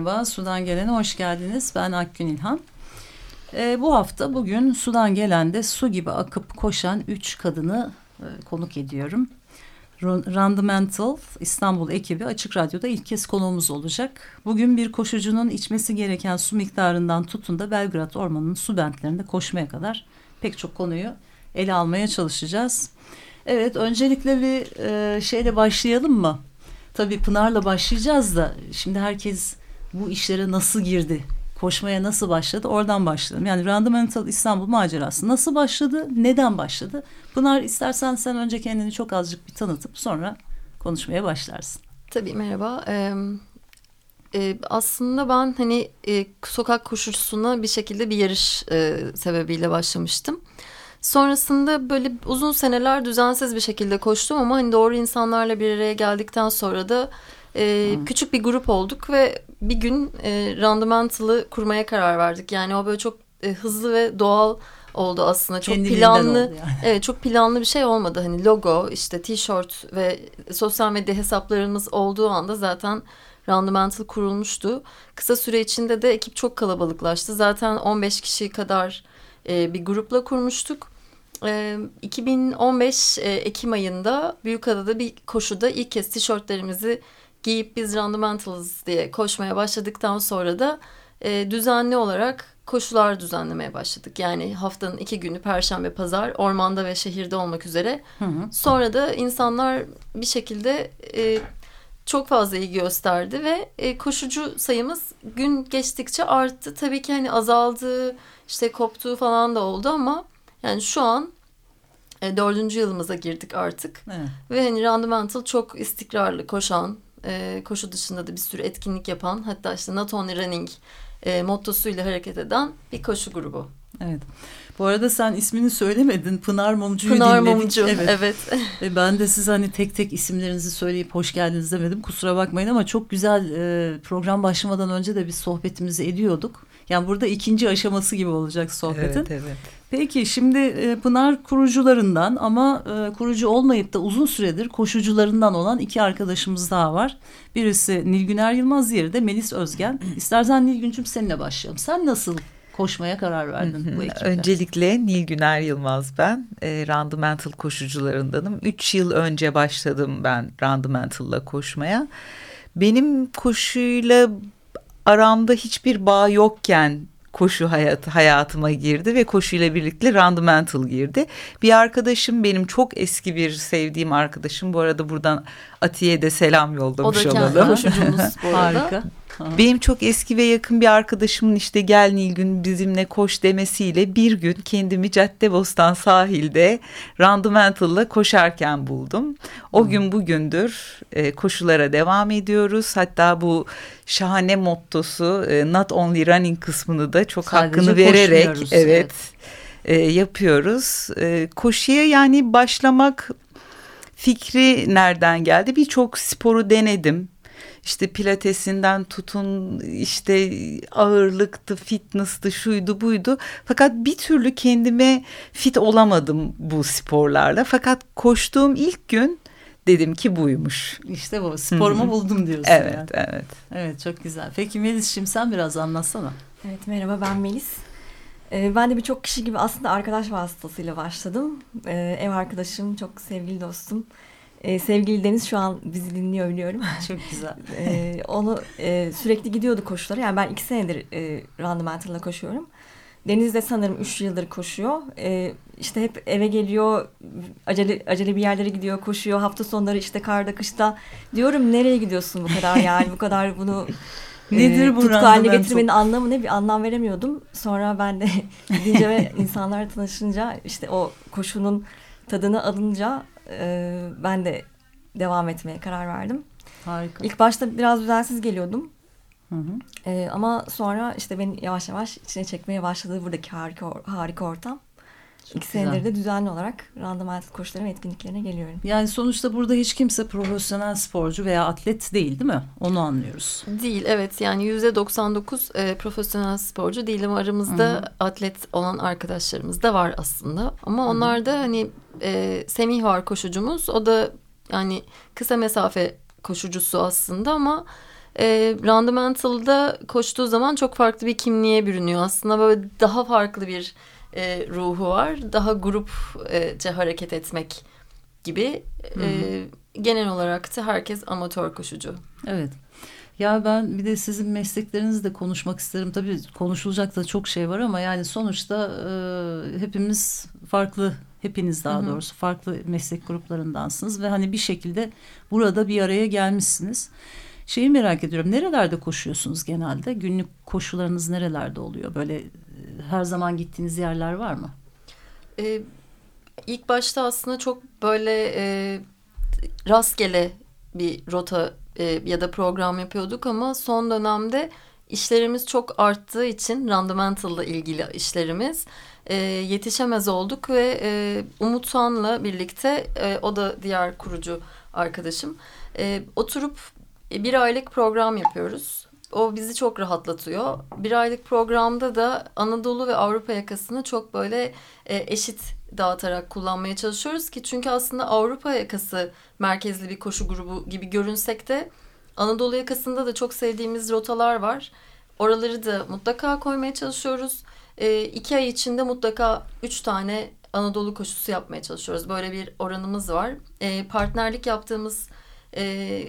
Merhaba, Sudan Gelen'e hoş geldiniz. Ben Akgün İlhan. Ee, bu hafta bugün Sudan Gelen'de su gibi akıp koşan üç kadını e, konuk ediyorum. Randamental İstanbul ekibi Açık Radyo'da ilk kez konuğumuz olacak. Bugün bir koşucunun içmesi gereken su miktarından tutun da Belgrad Ormanı'nın su bentlerinde koşmaya kadar pek çok konuyu ele almaya çalışacağız. Evet öncelikle bir e, şeyle başlayalım mı? Tabii Pınar'la başlayacağız da şimdi herkes bu işlere nasıl girdi? Koşmaya nasıl başladı? Oradan başlayalım. Yani Randamental İstanbul macerası nasıl başladı? Neden başladı? Pınar istersen sen önce kendini çok azıcık bir tanıtıp sonra konuşmaya başlarsın. Tabii merhaba. Ee, e, aslında ben hani e, sokak koşucusuna bir şekilde bir yarış e, sebebiyle başlamıştım. Sonrasında böyle uzun seneler düzensiz bir şekilde koştum ama hani doğru insanlarla bir araya geldikten sonra da e, küçük bir grup olduk ve bir gün e, randımantılı kurmaya karar verdik. Yani o böyle çok e, hızlı ve doğal oldu aslında. Çok planlı. Yani. Evet çok planlı bir şey olmadı. Hani logo, işte tişört ve sosyal medya hesaplarımız olduğu anda zaten Randımantal kurulmuştu. Kısa süre içinde de ekip çok kalabalıklaştı. Zaten 15 kişi kadar e, bir grupla kurmuştuk. E, 2015 e, Ekim ayında Büyükada'da bir koşuda ilk kez tişörtlerimizi giyip biz randımantalız diye koşmaya başladıktan sonra da e, düzenli olarak koşular düzenlemeye başladık. Yani haftanın iki günü Perşembe, Pazar ormanda ve şehirde olmak üzere. Hı hı. Sonra da insanlar bir şekilde e, çok fazla ilgi gösterdi ve e, koşucu sayımız gün geçtikçe arttı. Tabii ki hani azaldı, işte koptuğu falan da oldu ama yani şu an e, dördüncü yılımıza girdik artık. Evet. Ve hani Randımantal çok istikrarlı koşan, e, koşu dışında da bir sürü etkinlik yapan hatta işte Not Only Running e, mottosuyla hareket eden bir koşu grubu. Evet. Bu arada sen ismini söylemedin. Pınar Mumcu'yu Pınar dinledik. Mumcu. Evet. evet. Ve ben de siz hani tek tek isimlerinizi söyleyip hoş geldiniz demedim. Kusura bakmayın ama çok güzel e, program başlamadan önce de biz sohbetimizi ediyorduk. Yani burada ikinci aşaması gibi olacak sohbetin. Evet, evet. Peki şimdi e, Pınar kurucularından ama e, kurucu olmayıp da uzun süredir koşucularından olan iki arkadaşımız daha var. Birisi Nilgüner Yılmaz, diğeri de Melis Özgen. İstersen Nilgüncüm seninle başlayalım. Sen nasıl koşmaya karar verdin bu ekiple? Öncelikle Nilgüner Yılmaz ben. E, Randımental koşucularındanım. Üç yıl önce başladım ben Randımental'la koşmaya. Benim koşuyla aramda hiçbir bağ yokken koşu hayat, hayatıma girdi ve koşuyla birlikte Randımental girdi. Bir arkadaşım benim çok eski bir sevdiğim arkadaşım. Bu arada buradan Atiye de selam yollamış olalım. O da koşucumuz bu arada. Harika. Benim çok eski ve yakın bir arkadaşımın işte gel Nilgün bizimle koş demesiyle bir gün kendimi Caddebostan sahilde Randımental'la koşarken buldum. O hmm. gün bugündür e, koşulara devam ediyoruz. Hatta bu şahane mottosu e, not only running kısmını da çok Sadece hakkını vererek evet, evet. E, yapıyoruz. E, koşuya yani başlamak fikri nereden geldi? Birçok sporu denedim işte pilatesinden tutun işte ağırlıktı, fitness'tı, şuydu buydu. Fakat bir türlü kendime fit olamadım bu sporlarla. Fakat koştuğum ilk gün dedim ki buymuş. İşte bu sporumu Hı-hı. buldum diyorsun. Evet, yani. evet. Evet çok güzel. Peki Melis şimdi sen biraz anlatsana. Evet merhaba ben Melis. Ee, ben de birçok kişi gibi aslında arkadaş vasıtasıyla başladım. Ee, ev arkadaşım, çok sevgili dostum. Ee, sevgili Deniz şu an bizi dinliyor biliyorum. Çok güzel. ee, onu e, sürekli gidiyordu koşulara. Yani ben iki senedir e, randımantalına koşuyorum. Deniz de sanırım üç yıldır koşuyor. Ee, işte hep eve geliyor, acele acele bir yerlere gidiyor, koşuyor. Hafta sonları işte karda, kışta. Diyorum nereye gidiyorsun bu kadar yani bu kadar bunu Nedir e, bu tutku haline getirmenin anlamı ne bir anlam veremiyordum. Sonra ben de gidince ve insanlarla tanışınca işte o koşunun tadını alınca e, ben de devam etmeye karar verdim. Harika. İlk başta biraz düzensiz geliyordum. Hı hı. E, ama sonra işte beni yavaş yavaş içine çekmeye başladı buradaki harika, harika ortam. İki güzel. senedir de düzenli olarak randamental koşuların etkinliklerine geliyorum. Yani sonuçta burada hiç kimse profesyonel sporcu veya atlet değil değil mi? Onu anlıyoruz. Değil evet yani yüzde 99 e, profesyonel sporcu değil ama aramızda Hı hı. atlet olan arkadaşlarımız da var aslında. Ama onlar da hani e, Semih var koşucumuz o da yani kısa mesafe koşucusu aslında ama e, Randomental'da koştuğu zaman çok farklı bir kimliğe bürünüyor. Aslında böyle daha farklı bir e, ruhu var. Daha grupça hareket etmek gibi. E, genel olarak da herkes amatör koşucu. Evet. Ya ben bir de sizin mesleklerinizle de konuşmak isterim. Tabii konuşulacak da çok şey var ama yani sonuçta e, hepimiz farklı, hepiniz daha Hı hı. doğrusu farklı meslek gruplarındansınız ve hani bir şekilde burada bir araya gelmişsiniz. Şeyi merak ediyorum. Nerelerde koşuyorsunuz genelde? Günlük koşularınız nerelerde oluyor? Böyle e, her zaman gittiğiniz yerler var mı? Ee, ilk başta aslında çok böyle e, rastgele bir rota e, ya da program yapıyorduk ama son dönemde işlerimiz çok arttığı için Randomental'la ilgili işlerimiz e, yetişemez olduk ve e, Umut Soğan'la birlikte e, o da diğer kurucu arkadaşım e, oturup bir aylık program yapıyoruz. O bizi çok rahatlatıyor. Bir aylık programda da Anadolu ve Avrupa yakasını çok böyle e, eşit dağıtarak kullanmaya çalışıyoruz ki çünkü aslında Avrupa yakası merkezli bir koşu grubu gibi görünsek de Anadolu yakasında da çok sevdiğimiz rotalar var. Oraları da mutlaka koymaya çalışıyoruz. E, iki ay içinde mutlaka üç tane Anadolu koşusu yapmaya çalışıyoruz. Böyle bir oranımız var. E, partnerlik yaptığımız e,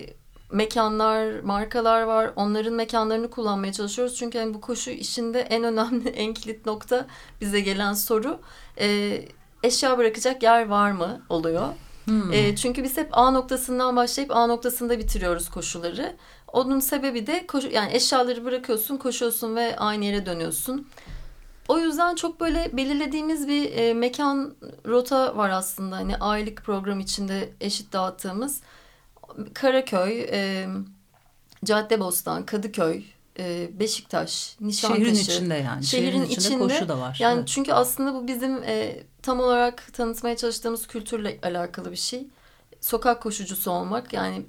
mekanlar, markalar var. Onların mekanlarını kullanmaya çalışıyoruz. Çünkü hani bu koşu işinde en önemli, en kilit nokta bize gelen soru e, eşya bırakacak yer var mı oluyor. Hmm. E, çünkü biz hep A noktasından başlayıp A noktasında bitiriyoruz koşuları. Onun sebebi de koşu, yani eşyaları bırakıyorsun, koşuyorsun ve aynı yere dönüyorsun. O yüzden çok böyle belirlediğimiz bir e, mekan rota var aslında. Hani aylık program içinde eşit dağıttığımız. Karaköy, e, Caddebostan, Kadıköy, e, Beşiktaş, Nişantaşı. Şehrin içinde yani. Şehrin içinde, içinde, koşu da var. Yani Evet. çünkü aslında bu bizim e, tam olarak tanıtmaya çalıştığımız kültürle alakalı bir şey. Sokak koşucusu olmak yani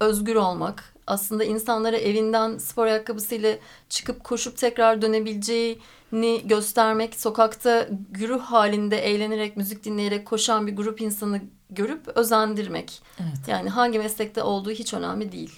özgür olmak. Aslında insanlara evinden spor ayakkabısıyla çıkıp koşup tekrar dönebileceğini göstermek. Sokakta güruh halinde eğlenerek, müzik dinleyerek koşan bir grup insanı görüp özendirmek. Evet. Yani hangi meslekte olduğu hiç önemli değil.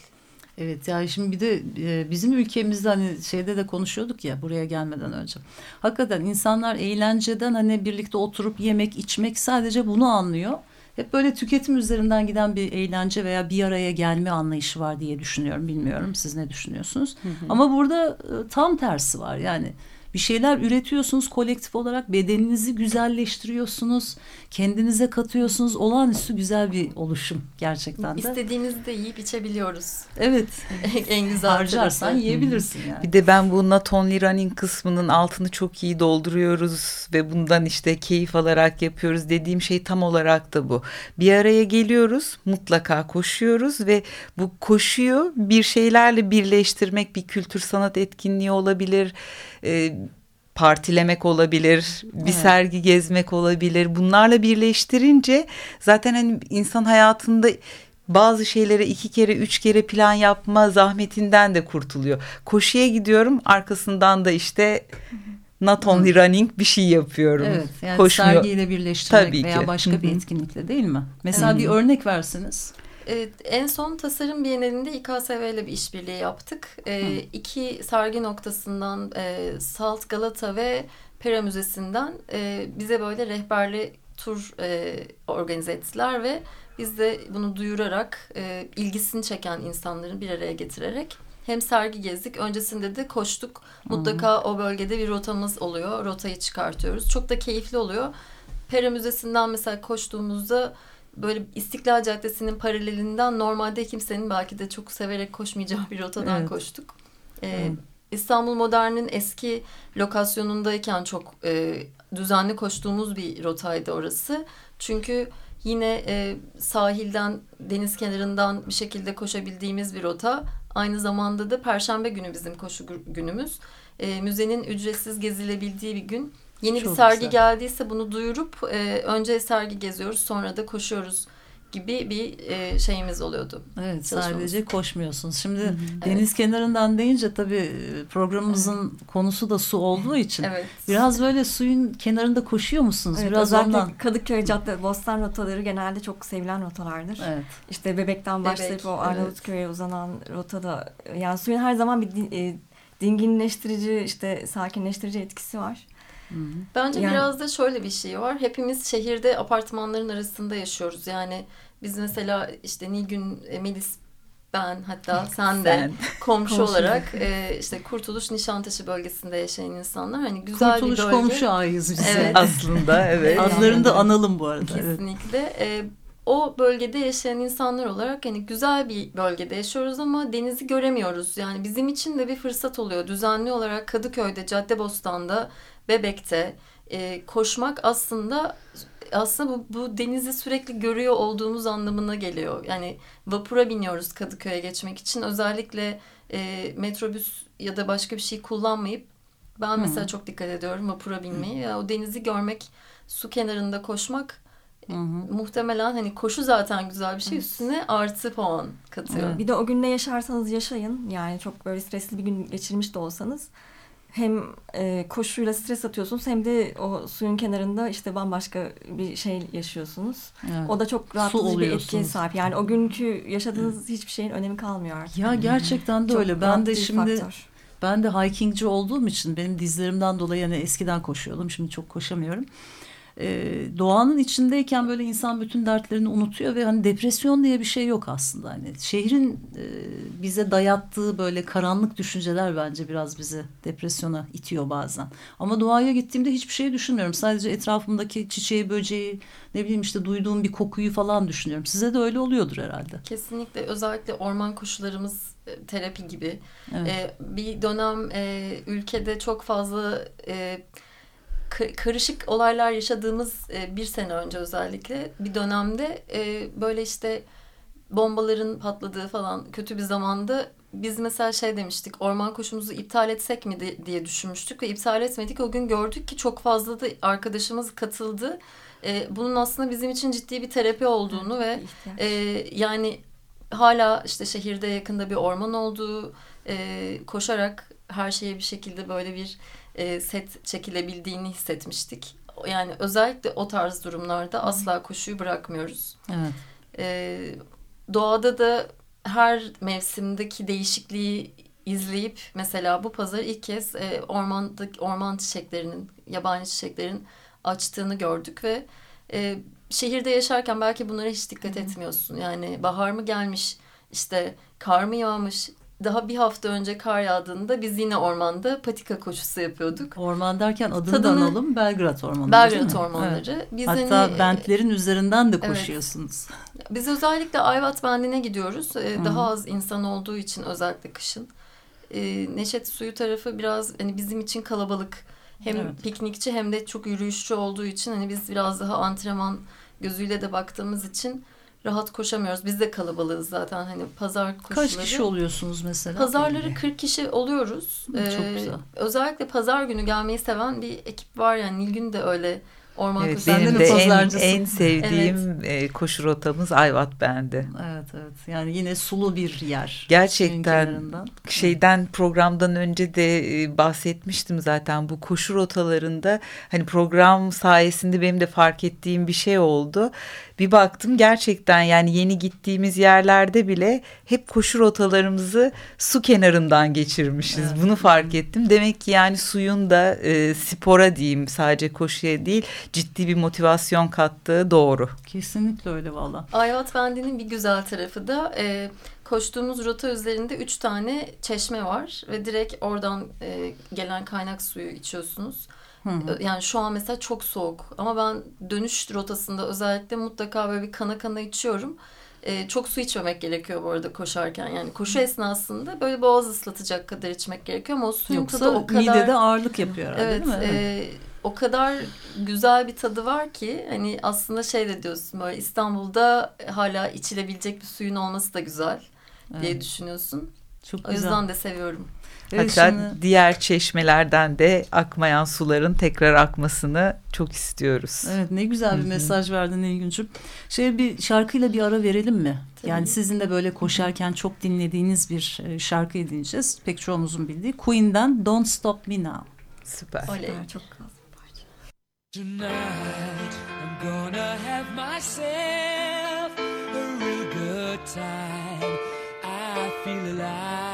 Evet yani şimdi bir de e, bizim ülkemizde hani şeyde de konuşuyorduk ya buraya gelmeden önce. Hakikaten insanlar eğlenceden hani birlikte oturup yemek içmek sadece bunu anlıyor. Hep böyle tüketim üzerinden giden bir eğlence veya bir araya gelme anlayışı var diye düşünüyorum. Bilmiyorum siz ne düşünüyorsunuz? Ama burada e, tam tersi var yani. Bir şeyler üretiyorsunuz kolektif olarak bedeninizi güzelleştiriyorsunuz. Kendinize katıyorsunuz. Olağanüstü güzel bir oluşum gerçekten de. İstediğimizi de yiyip içebiliyoruz. Evet. en güzel Harcarsan tarafı. yiyebilirsin yani. Bir de ben bu not only running kısmının altını çok iyi dolduruyoruz ve bundan işte keyif alarak yapıyoruz dediğim şey tam olarak da bu. Bir araya geliyoruz, mutlaka koşuyoruz ve bu koşuyu bir şeylerle birleştirmek bir kültür sanat etkinliği olabilir. E, partilemek olabilir, bir Evet. sergi gezmek olabilir. Bunlarla birleştirince zaten hani insan hayatında bazı şeylere iki kere üç kere plan yapma zahmetinden de kurtuluyor. Koşuya gidiyorum arkasından da işte not only running bir şey yapıyorum. Evet yani Koşmuyor. sergiyle birleştirmek Tabii veya ki. başka Hı bir hı. etkinlikle değil mi? Mesela Hı bir hı. örnek verseniz. Evet, en son tasarım bienalinde İKSV ile bir işbirliği yaptık. Ee, iki sergi noktasından e, Salt Galata ve Pera Müzesi'nden e, bize böyle rehberli tur e, organize ettiler ve biz de bunu duyurarak e, ilgisini çeken insanları bir araya getirerek hem sergi gezdik öncesinde de koştuk. Mutlaka o bölgede bir rotamız oluyor. Rotayı çıkartıyoruz. Çok da keyifli oluyor. Pera Müzesi'nden mesela koştuğumuzda böyle İstiklal Caddesi'nin paralelinden normalde kimsenin belki de çok severek koşmayacağı bir rotadan Evet. koştuk. E, İstanbul Modern'in eski lokasyonundayken çok e, düzenli koştuğumuz bir rotaydı orası. Çünkü yine e, sahilden, deniz kenarından bir şekilde koşabildiğimiz bir rota. Aynı zamanda da Perşembe günü bizim koşu günümüz. E, müzenin ücretsiz gezilebildiği bir gün. Yeni Çok bir sergi güzel. geldiyse bunu duyurup e, önce sergi geziyoruz sonra da koşuyoruz gibi bir e, şeyimiz oluyordu. Evet sadece koşmuyorsunuz. Şimdi Hı-hı. deniz evet. kenarından deyince tabii programımızın evet. konusu da su olduğu için evet. biraz böyle suyun kenarında koşuyor musunuz? Evet, biraz ondan. Kadıköy Cadde Bostan rotaları genelde çok sevilen rotalardır. Evet. İşte Bebek'ten başlayıp Bebek, o Arnavutköy'e evet. uzanan rotada yani suyun her zaman bir e, dinginleştirici işte sakinleştirici etkisi var. Bence yani, biraz da şöyle bir şey var. Hepimiz şehirde apartmanların arasında yaşıyoruz. Yani biz mesela işte Nilgün, Melis, ben hatta sen de komşu, olarak e, işte Kurtuluş Nişantaşı bölgesinde yaşayan insanlar hani güzel Kurtuluş bir bölge. komşu ayız biz evet. aslında evet. Adlarını da analım bu arada. Kesinlikle. Evet. E, o bölgede yaşayan insanlar olarak hani güzel bir bölgede yaşıyoruz ama denizi göremiyoruz. Yani bizim için de bir fırsat oluyor. Düzenli olarak Kadıköy'de, Caddebostan'da, Bebek'te e, koşmak aslında aslında bu, bu denizi sürekli görüyor olduğumuz anlamına geliyor. Yani vapura biniyoruz Kadıköy'e geçmek için. Özellikle e, metrobüs ya da başka bir şey kullanmayıp ben mesela Hı. çok dikkat ediyorum vapura binmeyi. Ya, o denizi görmek, su kenarında koşmak Hı hı. Muhtemelen hani koşu zaten güzel bir şey üstüne artı puan katıyor. Evet. Bir de o gün ne yaşarsanız yaşayın. Yani çok böyle stresli bir gün geçirmiş de olsanız hem e, koşuyla stres atıyorsunuz hem de o suyun kenarında işte bambaşka bir şey yaşıyorsunuz. Evet. O da çok rahatlatıcı bir etkiye sahip. Yani o günkü yaşadığınız hiçbir şeyin önemi kalmıyor artık. Ya gerçekten de öyle. Ben de şimdi faktör. ben de hikingci olduğum için benim dizlerimden dolayı yani eskiden koşuyordum. Şimdi çok koşamıyorum e, doğanın içindeyken böyle insan bütün dertlerini unutuyor ve hani depresyon diye bir şey yok aslında. Hani şehrin e, bize dayattığı böyle karanlık düşünceler bence biraz bizi depresyona itiyor bazen. Ama doğaya gittiğimde hiçbir şey düşünmüyorum. Sadece etrafımdaki çiçeği, böceği, ne bileyim işte duyduğum bir kokuyu falan düşünüyorum. Size de öyle oluyordur herhalde. Kesinlikle özellikle orman koşularımız e, terapi gibi. Evet. Ee, bir dönem e, ülkede çok fazla e, karışık olaylar yaşadığımız e, bir sene önce özellikle bir dönemde e, böyle işte bombaların patladığı falan kötü bir zamanda biz mesela şey demiştik orman koşumuzu iptal etsek mi diye düşünmüştük ve iptal etmedik. O gün gördük ki çok fazla da arkadaşımız katıldı. E, bunun aslında bizim için ciddi bir terapi olduğunu ve e, yani hala işte şehirde yakında bir orman olduğu e, koşarak her şeye bir şekilde böyle bir e, set çekilebildiğini hissetmiştik. Yani özellikle o tarz durumlarda asla koşuyu bırakmıyoruz. Evet. E, doğada da her mevsimdeki değişikliği izleyip mesela bu pazar ilk kez e, ormandaki orman çiçeklerinin, yabani çiçeklerin açtığını gördük ve e, şehirde yaşarken belki bunlara hiç dikkat etmiyorsun. Yani bahar mı gelmiş, işte kar mı yağmış, daha bir hafta önce kar yağdığında biz yine ormanda patika koşusu yapıyorduk. Orman derken adını Tadını, da analım Belgrad Ormanları Belgrad Ormanları. Evet. Biz Hatta hani, bentlerin üzerinden de koşuyorsunuz. Evet. Biz özellikle Ayvat Bendi'ne gidiyoruz. Ee, daha az insan olduğu için özellikle kışın. Ee, Neşet Suyu tarafı biraz hani bizim için kalabalık. Hem evet. piknikçi hem de çok yürüyüşçü olduğu için hani biz biraz daha antrenman gözüyle de baktığımız için rahat koşamıyoruz. Biz de kalabalığız zaten hani pazar koşuları. Kaç kişi oluyorsunuz mesela? Pazarları 40 kişi oluyoruz. Çok ee, güzel. Özellikle pazar günü gelmeyi seven bir ekip var yani Nilgün de öyle Orman evet, benim de en, en sevdiğim evet. E, koşu rotamız Ayvat Bendi. Evet evet. Yani yine sulu bir yer. Gerçekten şeyden programdan önce de e, bahsetmiştim zaten bu koşu rotalarında hani program sayesinde benim de fark ettiğim bir şey oldu. Bir baktım gerçekten yani yeni gittiğimiz yerlerde bile hep koşu rotalarımızı su kenarından geçirmişiz. Evet. Bunu fark ettim. Demek ki yani suyun da e, spora diyeyim sadece koşuya değil ciddi bir motivasyon kattığı doğru. Kesinlikle öyle valla. Ayvat Bendi'nin bir güzel tarafı da e, koştuğumuz rota üzerinde üç tane çeşme var ve direkt oradan e, gelen kaynak suyu içiyorsunuz. Hı hı. Yani şu an mesela çok soğuk ama ben dönüş rotasında özellikle mutlaka böyle bir kana kana içiyorum. E, çok su içmemek gerekiyor bu arada koşarken. Yani koşu esnasında böyle boğaz ıslatacak kadar içmek gerekiyor ama o suyun Yoksa tadı o kadar... midede ağırlık yapıyor herhalde Evet, değil mi? e, o kadar güzel bir tadı var ki hani aslında şey de diyorsun böyle İstanbul'da hala içilebilecek bir suyun olması da güzel diye Evet, düşünüyorsun. çok O güzel. yüzden de seviyorum. Evet, Hatta şimdi- diğer çeşmelerden de akmayan suların tekrar akmasını çok istiyoruz. Evet ne güzel bir Hı hı. mesaj verdin Nilgüncüm. Şey bir şarkıyla bir ara verelim mi? Tabii. Yani sizin de böyle koşarken çok dinlediğiniz bir e, şarkıyı dinleyeceğiz. Pek çoğumuzun bildiği Queen'den Don't Stop Me Now. Süper. Oley. Çok. Tonight I'm gonna have myself a real good time. I feel alive,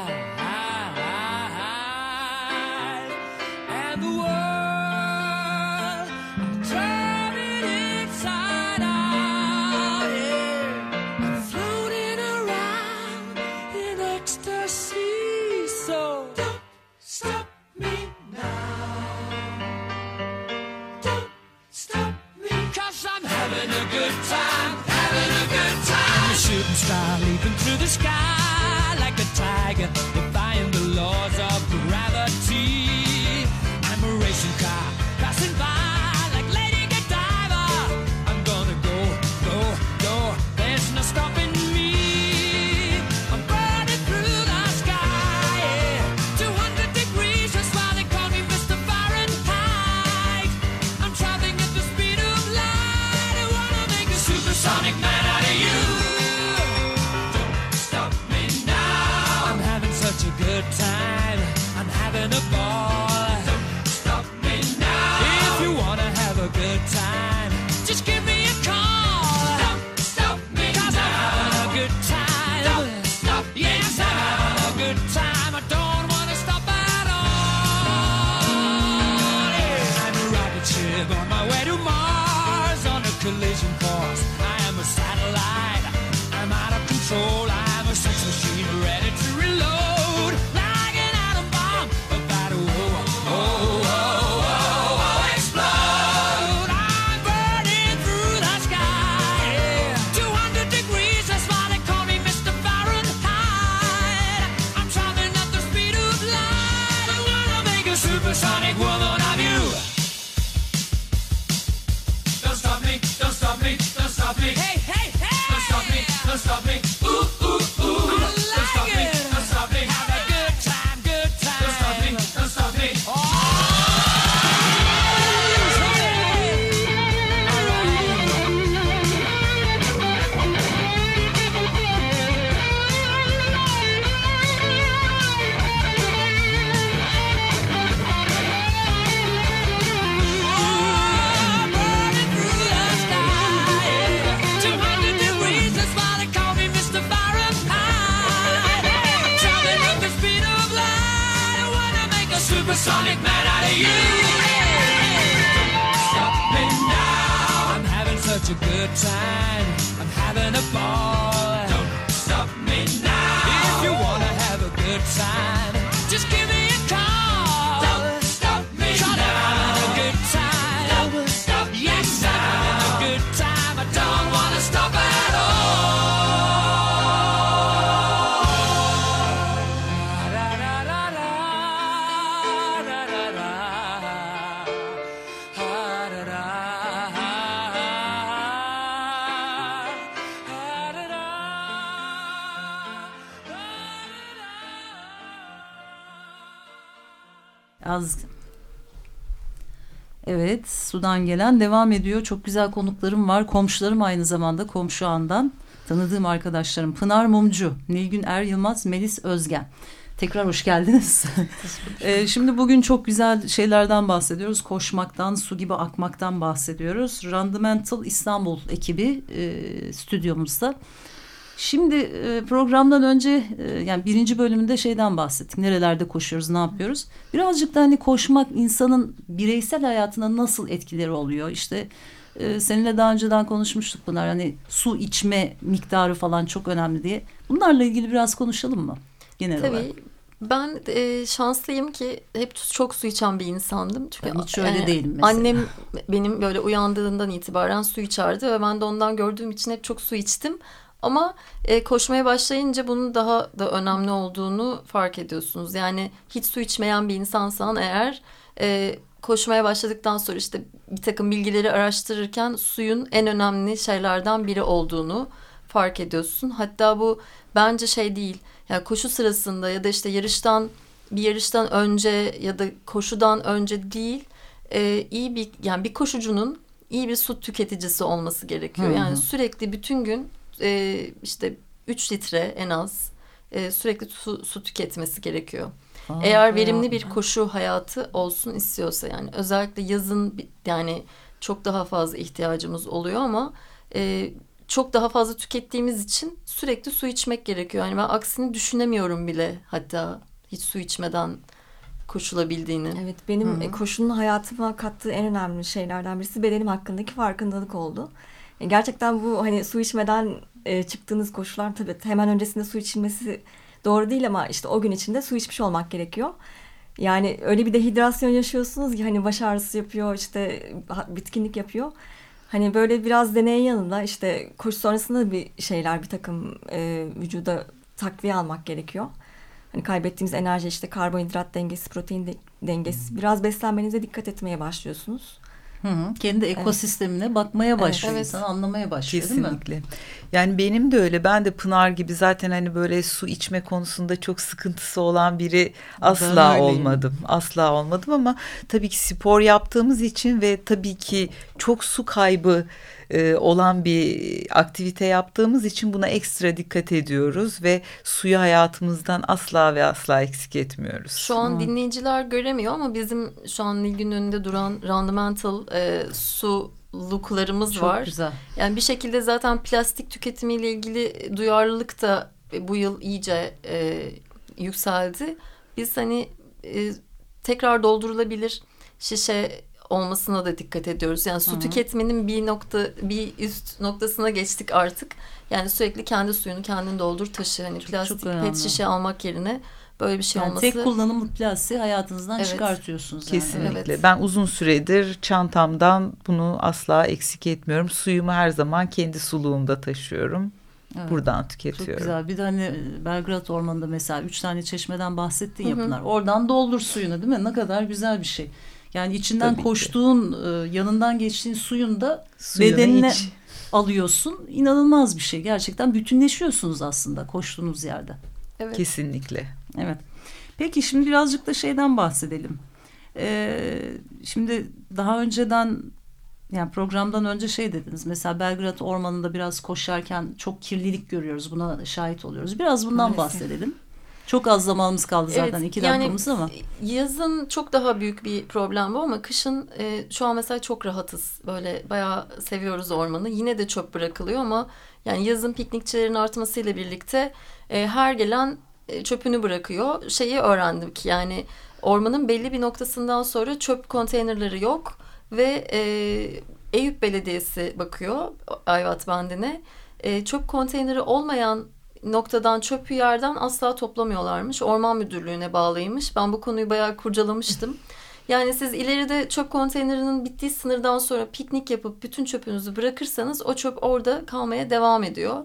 supersonic man out of you. Stop me now. I'm having such a good time. I'm having a ball. Evet, Sudan gelen devam ediyor. Çok güzel konuklarım var. Komşularım aynı zamanda komşu andan. Tanıdığım arkadaşlarım Pınar Mumcu, Nilgün Er Yılmaz, Melis Özgen. Tekrar hoş geldiniz. Ee, şimdi bugün çok güzel şeylerden bahsediyoruz. Koşmaktan, su gibi akmaktan bahsediyoruz. Randamental İstanbul ekibi e, stüdyomuzda. Şimdi e, programdan önce e, yani birinci bölümünde şeyden bahsettik. Nerelerde koşuyoruz, ne yapıyoruz? Birazcık da hani koşmak insanın bireysel hayatına nasıl etkileri oluyor? İşte e, seninle daha önceden konuşmuştuk bunlar. Hani su içme miktarı falan çok önemli diye. Bunlarla ilgili biraz konuşalım mı? Genel olarak. Tabii. Ben e, şanslıyım ki hep çok su içen bir insandım. Çünkü Ben hiç öyle e, değilim mesela. Annem benim böyle uyandığından itibaren su içerdi ve ben de ondan gördüğüm için hep çok su içtim. Ama e, koşmaya başlayınca bunun daha da önemli olduğunu fark ediyorsunuz. Yani hiç su içmeyen bir insansan eğer e, koşmaya başladıktan sonra işte bir takım bilgileri araştırırken suyun en önemli şeylerden biri olduğunu fark ediyorsun. Hatta bu bence şey değil. Yani koşu sırasında ya da işte yarıştan bir yarıştan önce ya da koşudan önce değil e, iyi bir yani bir koşucunun iyi bir su tüketicisi olması gerekiyor. Hı hı. Yani sürekli bütün gün e, işte 3 litre en az e, sürekli su, su tüketmesi gerekiyor. Aa, Eğer verimli bir koşu hayatı olsun istiyorsa yani özellikle yazın yani çok daha fazla ihtiyacımız oluyor ama e, çok daha fazla tükettiğimiz için sürekli su içmek gerekiyor. Yani ben aksini düşünemiyorum bile hatta hiç su içmeden koşulabildiğini. Evet benim e, koşunun hayatıma kattığı en önemli şeylerden birisi bedenim hakkındaki farkındalık oldu. E, Gerçekten bu hani su içmeden e, çıktığınız koşular tabii hemen öncesinde su içilmesi doğru değil ama işte o gün içinde su içmiş olmak gerekiyor. Yani öyle bir dehidrasyon yaşıyorsunuz ki hani baş ağrısı yapıyor işte bitkinlik yapıyor. Hani böyle biraz deney yanında işte koşu sonrasında bir şeyler bir takım e, vücuda takviye almak gerekiyor. Hani kaybettiğimiz enerji işte karbonhidrat dengesi, protein de- dengesi. Biraz beslenmenize dikkat etmeye başlıyorsunuz. Hı hı. Kendi ekosistemine bakmaya başlıyor. evet. insan anlamaya başlıyor değil mi? Kesinlikle. Yani benim de öyle. Ben de Pınar gibi zaten hani böyle su içme konusunda çok sıkıntısı olan biri asla olmadım. Asla olmadım ama tabii ki spor yaptığımız için ve tabii ki çok su kaybı e, olan bir aktivite yaptığımız için buna ekstra dikkat ediyoruz ve suyu hayatımızdan asla ve asla eksik etmiyoruz. Şu an dinleyiciler göremiyor ama bizim şu an Nilgün önünde duran Randımental e, suluklarımız Çok var. güzel. Yani bir şekilde zaten plastik tüketimiyle ilgili duyarlılık da bu yıl iyice e, yükseldi. Biz hani e, tekrar doldurulabilir şişe olmasına da dikkat ediyoruz. Yani su tüketiminin bir nokta bir üst noktasına geçtik artık. Yani sürekli kendi suyunu kendin doldur taşı. Hani plastik çok önemli. pet şişe almak yerine böyle bir şey Yani olması. tek kullanımlık plastiği hayatınızdan Evet. çıkartıyorsunuz. yani. Kesinlikle. Evet. Ben uzun süredir çantamdan bunu asla eksik etmiyorum. Suyumu her zaman kendi suluğumda taşıyorum. Evet. Buradan Çok tüketiyorum. güzel. Bir de hani Belgrad Ormanı'nda mesela üç tane çeşmeden bahsettin ya. Pınar. Oradan doldur suyunu değil mi? Ne kadar güzel bir şey. Yani içinden Tabii ki. koştuğun, e, yanından geçtiğin suyun da Suyunu bedenine iç. alıyorsun. İnanılmaz bir şey. Gerçekten bütünleşiyorsunuz aslında koştuğunuz yerde. Evet. Kesinlikle. Evet. Peki şimdi birazcık da şeyden bahsedelim. Ee, şimdi daha önceden yani programdan önce şey dediniz. Mesela Belgrad Ormanı'nda biraz koşarken çok kirlilik görüyoruz. Buna şahit oluyoruz. Biraz bundan Maalesef. bahsedelim. Çok az zamanımız kaldı zaten. Evet, iki yani dakikamız ama. Yazın çok daha büyük bir problem bu ama kışın e, şu an mesela çok rahatız. Böyle bayağı seviyoruz ormanı. Yine de çöp bırakılıyor ama yani yazın piknikçilerin artmasıyla birlikte e, her gelen e, çöpünü bırakıyor. Şeyi öğrendik yani ormanın belli bir noktasından sonra çöp konteynerleri yok ve e, Eyüp Belediyesi bakıyor Ayvat Bendi'ne. E, çöp konteyneri olmayan noktadan çöpü yerden asla toplamıyorlarmış. Orman Müdürlüğü'ne bağlıymış. Ben bu konuyu bayağı kurcalamıştım. Yani siz ileride çöp konteynerinin bittiği sınırdan sonra piknik yapıp bütün çöpünüzü bırakırsanız o çöp orada kalmaya devam ediyor.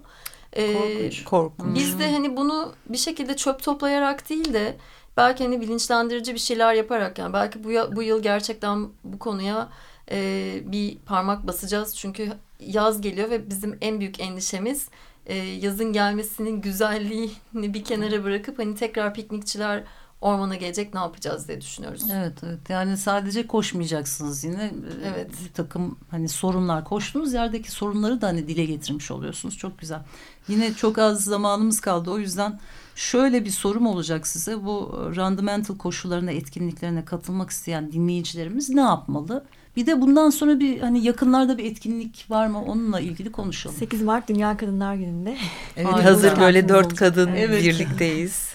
Ee, Korkunç. Korkunç. biz de hani bunu bir şekilde çöp toplayarak değil de belki hani bilinçlendirici bir şeyler yaparak yani belki bu, bu yıl gerçekten bu konuya e, bir parmak basacağız. Çünkü yaz geliyor ve bizim en büyük endişemiz e, yazın gelmesinin güzelliğini bir kenara bırakıp hani tekrar piknikçiler ormana gelecek ne yapacağız diye düşünüyoruz. Evet evet. Yani sadece koşmayacaksınız yine. Ee, Evet. bir takım hani sorunlar koştuğunuz yerdeki sorunları da hani dile getirmiş oluyorsunuz. Çok güzel. Yine çok az zamanımız kaldı. O yüzden şöyle bir sorum olacak size. Bu randımental koşularına etkinliklerine katılmak isteyen dinleyicilerimiz ne yapmalı bir de bundan sonra bir hani yakınlarda bir etkinlik var mı onunla ilgili konuşalım 8 Mart Dünya Kadınlar Günü'nde. Evet, Harika. hazır böyle dört kadın Evet. birlikteyiz.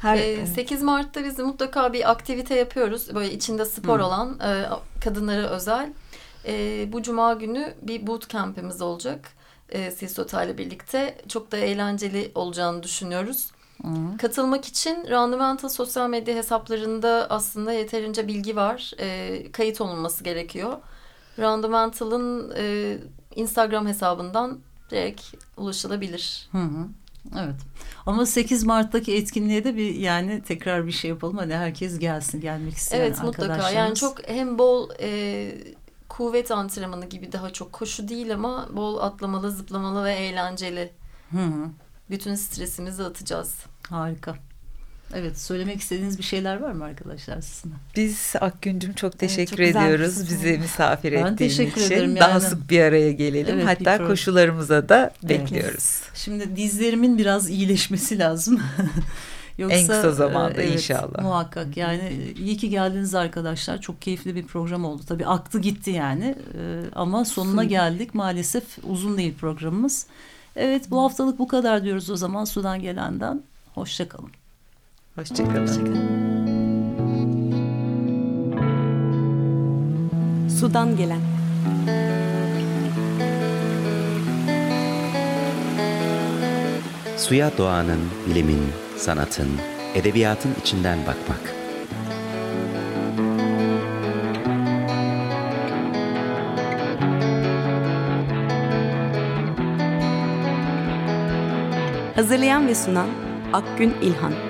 Her, Ee, evet. 8 Mart'ta biz mutlaka bir aktivite yapıyoruz. Böyle içinde spor olan e, kadınlara özel. E, bu cuma günü bir boot camp'imiz olacak. E, Sisota ile birlikte. Çok da eğlenceli olacağını düşünüyoruz. Katılmak için Randımental sosyal medya hesaplarında aslında yeterince bilgi var. E, kayıt olunması gerekiyor. Randımental'ın e, Instagram hesabından direkt ulaşılabilir. Hı hı. Evet. Ama 8 Mart'taki etkinliğe de bir yani tekrar bir şey yapalım. Hani herkes gelsin, gelmek isteyen Evet mutlaka. Yani arkadaşlarımız. çok hem bol e, kuvvet antrenmanı gibi daha çok koşu değil ama bol atlamalı, zıplamalı ve eğlenceli. Hı hı. Bütün stresimizi atacağız. Harika. Evet, söylemek istediğiniz bir şeyler var mı arkadaşlar sizin? Biz Akgüncüm çok teşekkür çok güzel bir ediyoruz bizi misafir Ben ettiğin teşekkür için. ederim Daha yani. sık bir araya gelelim. Evet, Hatta koşularımıza da Evet. bekliyoruz. Şimdi dizlerimin biraz iyileşmesi lazım. Yoksa, En kısa zamanda e, evet, inşallah. Muhakkak yani e, iyi ki geldiniz arkadaşlar. Çok keyifli bir program oldu. Tabii aktı gitti yani. E, ama sonuna geldik. Maalesef uzun değil programımız. Evet bu haftalık bu kadar diyoruz o zaman sudan gelenden. Hoşçakalın. Hoşçakalın. Sudan gelen. Suya doğanın, bilimin, sanatın, edebiyatın içinden bakmak. Hazırlayan ve sunan Akgün İlhan.